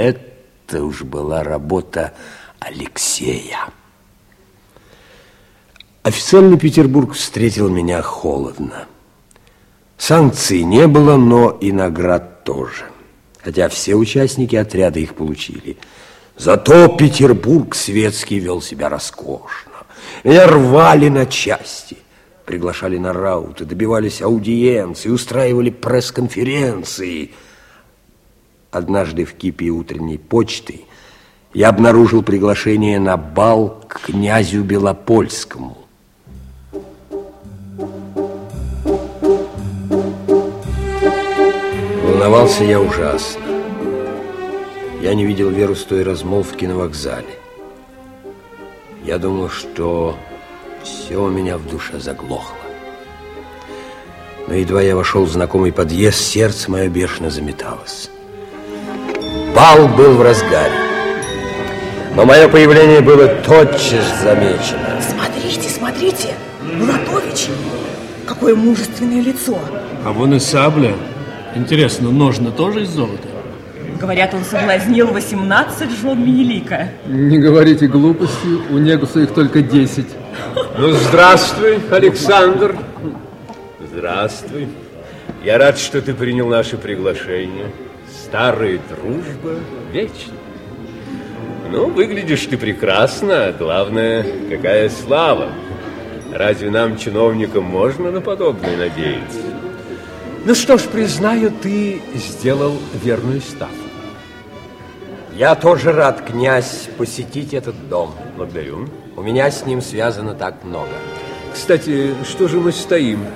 это уж была работа Алексея. Официальный Петербург встретил меня холодно. Санкций не было, но и наград тоже. Хотя все участники отряда их получили. Зато Петербург светский вел себя роскошно. Меня рвали на части. Приглашали на рауты, добивались аудиенции, устраивали пресс-конференции. Однажды в кипе утренней почты я обнаружил приглашение на бал к князю Белопольскому. Волновался я ужасно. Я не видел Веру с той размолвки на вокзале. Я думал, что все у меня в душе заглохло. Но едва я вошел в знакомый подъезд, сердце мое бешено заметалось. Бал был в разгаре. Но мое появление было тотчас замечено. Смотрите, смотрите, Булатович, какое мужественное лицо. А вон и сабля. Интересно, ножны тоже из золота? Говорят, он соблазнил 18 жен Менелика. Не говорите глупости, у Негуса их только 10. Ну, здравствуй, Александр. Здравствуй. Я рад, что ты принял наше приглашение. Старая дружба вечна. Ну, выглядишь ты прекрасно. Главное, какая слава. Разве нам, чиновникам, можно на подобное надеяться? Ну что ж, признаю, ты сделал верную ставку. Я тоже рад, князь, посетить этот дом. Благодарю. У меня с ним связано так много. Кстати, что же мы стоим?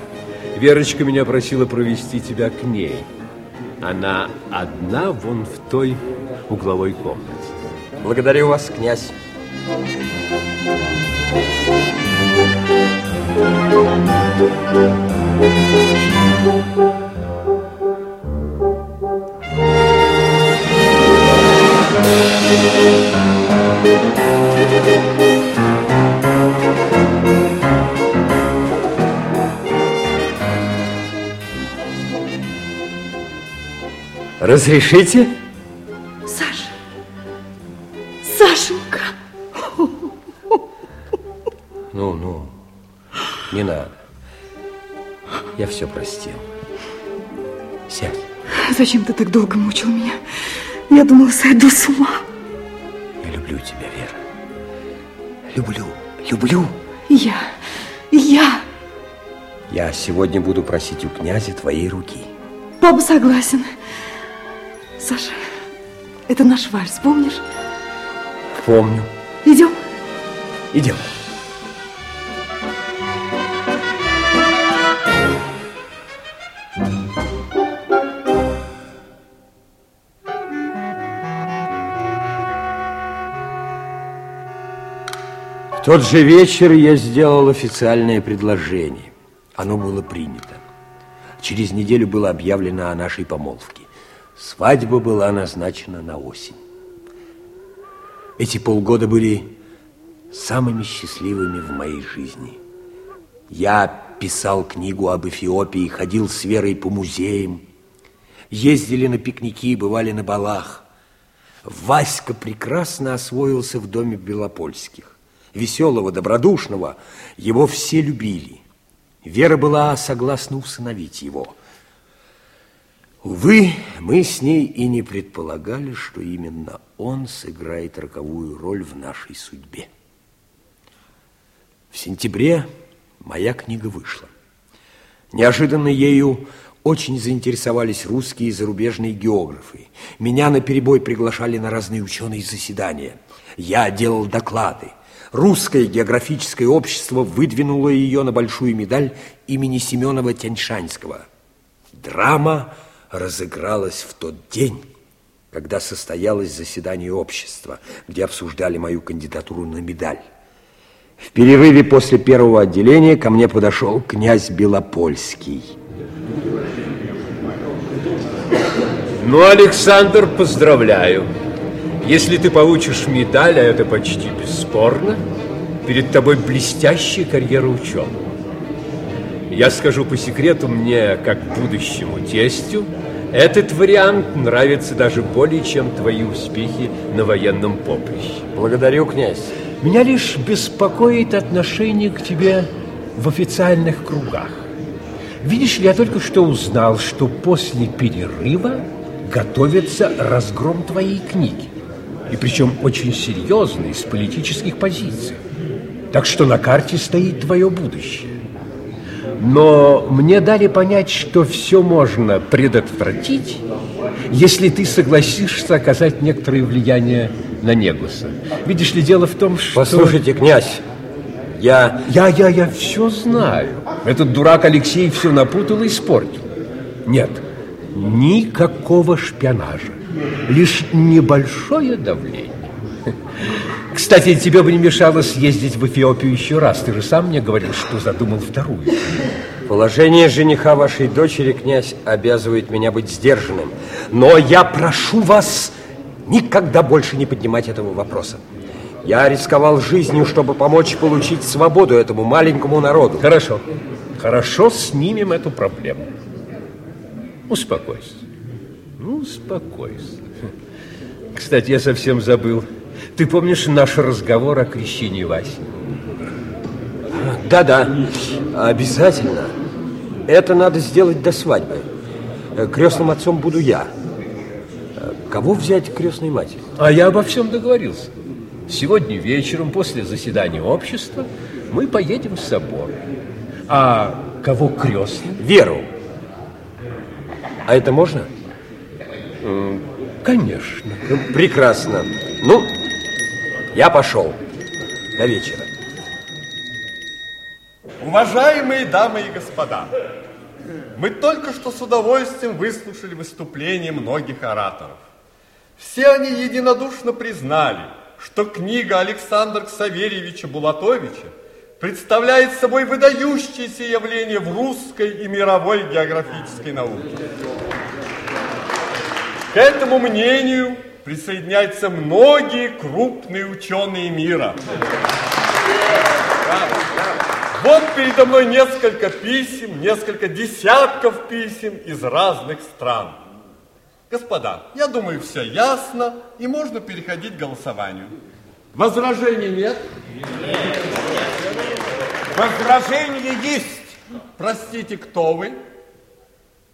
Верочка меня просила провести тебя к ней. Она одна вон в той угловой комнате. Благодарю вас, князь. Разрешите? Саша, Сашенька. Ну, ну, не надо. Я все простил. Сядь. Зачем ты так долго мучил меня? Я думала, сойду с ума. Я люблю тебя, Вера. Люблю, люблю. Я, я. Я сегодня буду просить у князя твоей руки. Папа согласен. Саша, это наш вальс, помнишь? Помню. Идем? Идем. В тот же вечер я сделал официальное предложение. Оно было принято. Через неделю было объявлено о нашей помолвке. Свадьба была назначена на осень. Эти полгода были самыми счастливыми в моей жизни. Я писал книгу об Эфиопии, ходил с Верой по музеям, ездили на пикники, бывали на балах. Васька прекрасно освоился в доме Белопольских. Веселого, добродушного, его все любили. Вера была согласна усыновить его. Увы, мы с ней и не предполагали, что именно он сыграет роковую роль в нашей судьбе. В сентябре моя книга вышла. Неожиданно ею очень заинтересовались русские и зарубежные географы. Меня на перебой приглашали на разные ученые заседания. Я делал доклады. Русское географическое общество выдвинуло ее на большую медаль имени Семенова Тяньшанского. Драма разыгралась в тот день, когда состоялось заседание общества, где обсуждали мою кандидатуру на медаль. В перерыве после первого отделения ко мне подошел князь Белопольский. Ну, Александр, поздравляю. Если ты получишь медаль, а это почти бесспорно, перед тобой блестящая карьера ученого. Я скажу по секрету, мне, как будущему тестю, Этот вариант нравится даже более, чем твои успехи на военном поприще. Благодарю, князь. Меня лишь беспокоит отношение к тебе в официальных кругах. Видишь ли, я только что узнал, что после перерыва готовится разгром твоей книги. И причем очень серьезный, с политических позиций. Так что на карте стоит твое будущее. Но мне дали понять, что все можно предотвратить, если ты согласишься оказать некоторое влияние на Негуса. Видишь ли, дело в том, что... Послушайте, князь, я... Я, я, я все знаю. Этот дурак Алексей все напутал и испортил. Нет, никакого шпионажа. Лишь небольшое давление. Кстати, тебе бы не мешало съездить в Эфиопию еще раз. Ты же сам мне говорил, что задумал вторую. Положение жениха вашей дочери, князь, обязывает меня быть сдержанным. Но я прошу вас никогда больше не поднимать этого вопроса. Я рисковал жизнью, чтобы помочь получить свободу этому маленькому народу. Хорошо. Хорошо, снимем эту проблему. Успокойся. Ну, успокойся. Кстати, я совсем забыл. Ты помнишь наш разговор о крещении Васи? Да-да, обязательно. Это надо сделать до свадьбы. Крестным отцом буду я. Кого взять крестной матери? А я обо всем договорился. Сегодня вечером, после заседания общества, мы поедем в собор. А кого крестным? Веру. А это можно? Конечно. Прекрасно. Ну, я пошел. До вечера. Уважаемые дамы и господа, мы только что с удовольствием выслушали выступления многих ораторов. Все они единодушно признали, что книга Александра Ксаверьевича Булатовича представляет собой выдающееся явление в русской и мировой географической науке. К этому мнению присоединяются многие крупные ученые мира. Вот передо мной несколько писем, несколько десятков писем из разных стран. Господа, я думаю, все ясно, и можно переходить к голосованию. Возражений нет? Возражения есть. Простите, кто вы?